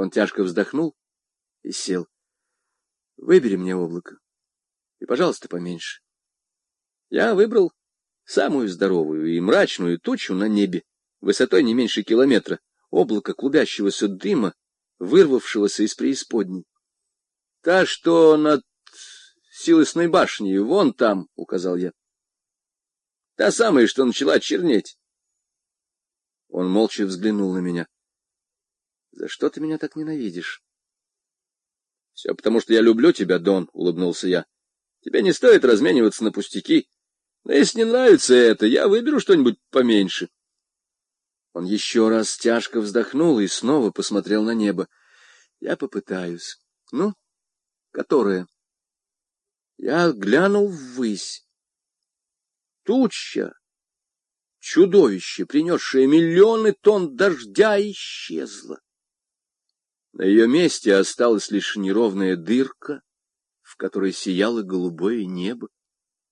Он тяжко вздохнул и сел. Выбери мне облако. И, пожалуйста, поменьше. Я выбрал самую здоровую и мрачную тучу на небе, высотой не меньше километра, облако клубящегося дыма, вырвавшегося из преисподней. Та, что над силосной башней, вон там, — указал я. Та самая, что начала чернеть. Он молча взглянул на меня. — За что ты меня так ненавидишь? — Все потому, что я люблю тебя, Дон, — улыбнулся я. — Тебе не стоит размениваться на пустяки. Но если не нравится это, я выберу что-нибудь поменьше. Он еще раз тяжко вздохнул и снова посмотрел на небо. Я попытаюсь. Ну, которое? Я глянул ввысь. Туча, чудовище, принесшее миллионы тонн дождя, исчезла. На ее месте осталась лишь неровная дырка, в которой сияло голубое небо.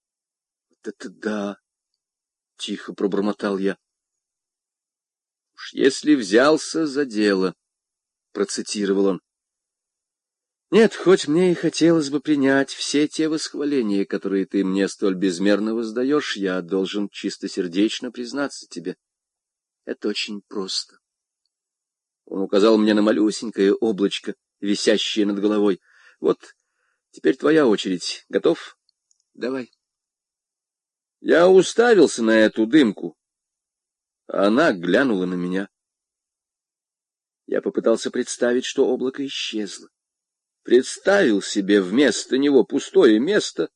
— Вот это да! — тихо пробормотал я. — Уж если взялся за дело, — процитировал он. Нет, хоть мне и хотелось бы принять все те восхваления, которые ты мне столь безмерно воздаешь, я должен чистосердечно признаться тебе. Это очень просто. Он указал мне на малюсенькое облачко, висящее над головой. Вот, теперь твоя очередь. Готов? Давай. Я уставился на эту дымку. Она глянула на меня. Я попытался представить, что облако исчезло. Представил себе вместо него пустое место,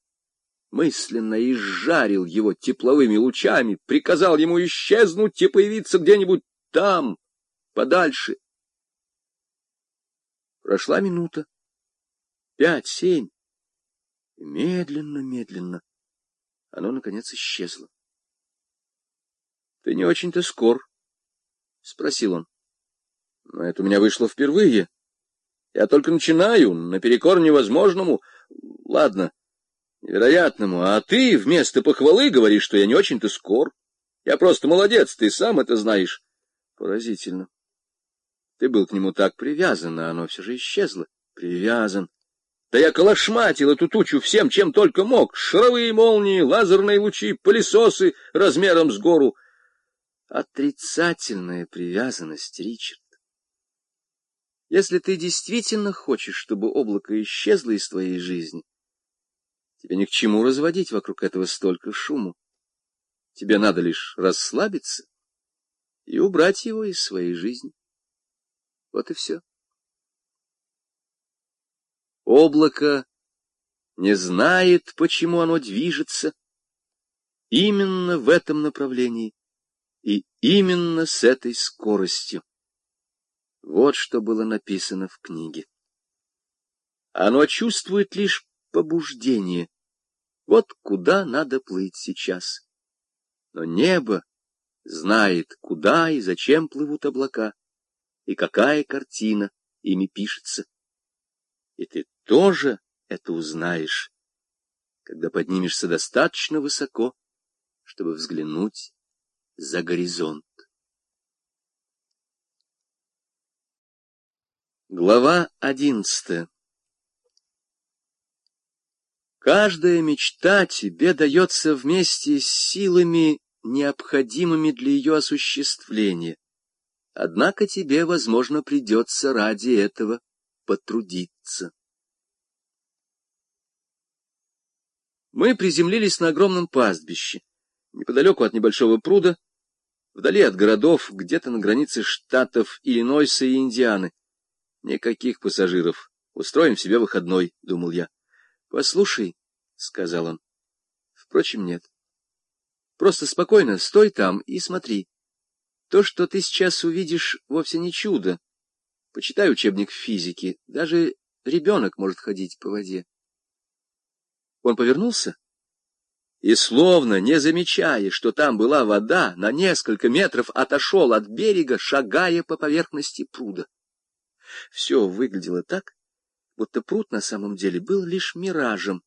мысленно изжарил его тепловыми лучами, приказал ему исчезнуть и появиться где-нибудь там, подальше. Прошла минута, пять, семь, и медленно-медленно оно, наконец, исчезло. — Ты не очень-то скор, — спросил он. — Но это у меня вышло впервые. Я только начинаю, наперекор невозможному, ладно, невероятному, а ты вместо похвалы говоришь, что я не очень-то скор. Я просто молодец, ты сам это знаешь. Поразительно. Ты был к нему так привязан, а оно все же исчезло. Привязан. Да я колошматил эту тучу всем, чем только мог. Шаровые молнии, лазерные лучи, пылесосы размером с гору. Отрицательная привязанность, Ричард. Если ты действительно хочешь, чтобы облако исчезло из твоей жизни, тебе ни к чему разводить вокруг этого столько шуму. Тебе надо лишь расслабиться и убрать его из своей жизни. Вот и все. Облако не знает, почему оно движется именно в этом направлении и именно с этой скоростью. Вот что было написано в книге. Оно чувствует лишь побуждение. Вот куда надо плыть сейчас. Но небо знает, куда и зачем плывут облака и какая картина ими пишется. И ты тоже это узнаешь, когда поднимешься достаточно высоко, чтобы взглянуть за горизонт. Глава одиннадцатая Каждая мечта тебе дается вместе с силами, необходимыми для ее осуществления. Однако тебе, возможно, придется ради этого потрудиться. Мы приземлились на огромном пастбище, неподалеку от небольшого пруда, вдали от городов, где-то на границе штатов Иллинойса и Индианы. Никаких пассажиров. Устроим себе выходной, — думал я. — Послушай, — сказал он. — Впрочем, нет. Просто спокойно стой там и смотри. То, что ты сейчас увидишь, вовсе не чудо. Почитай учебник физики. Даже ребенок может ходить по воде. Он повернулся и, словно не замечая, что там была вода, на несколько метров отошел от берега, шагая по поверхности пруда. Все выглядело так, будто пруд на самом деле был лишь миражем,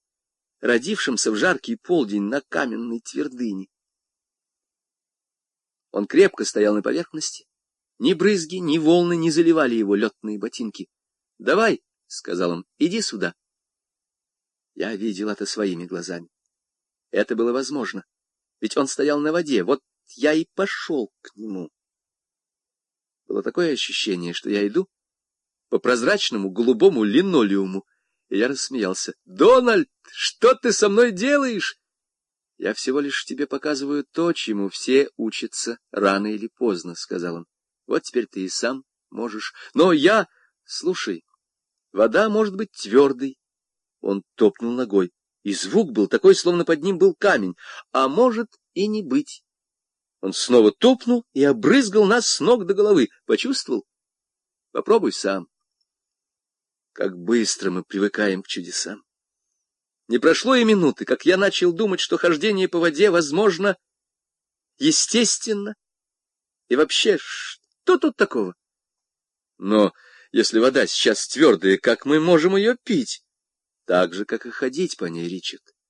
родившимся в жаркий полдень на каменной твердыне. Он крепко стоял на поверхности, Ни брызги, ни волны не заливали его летные ботинки. — Давай, — сказал он, — иди сюда. Я видел это своими глазами. Это было возможно, ведь он стоял на воде, вот я и пошел к нему. Было такое ощущение, что я иду по прозрачному голубому линолеуму, и я рассмеялся. — Дональд, что ты со мной делаешь? — Я всего лишь тебе показываю то, чему все учатся рано или поздно, — сказал он. — Вот теперь ты и сам можешь. Но я... Слушай, вода может быть твердой. Он топнул ногой, и звук был такой, словно под ним был камень, а может и не быть. Он снова топнул и обрызгал нас с ног до головы. Почувствовал? Попробуй сам. Как быстро мы привыкаем к чудесам. Не прошло и минуты, как я начал думать, что хождение по воде возможно естественно. И вообще, что тут такого? Но если вода сейчас твердая, как мы можем ее пить? Так же, как и ходить по ней, Ричард.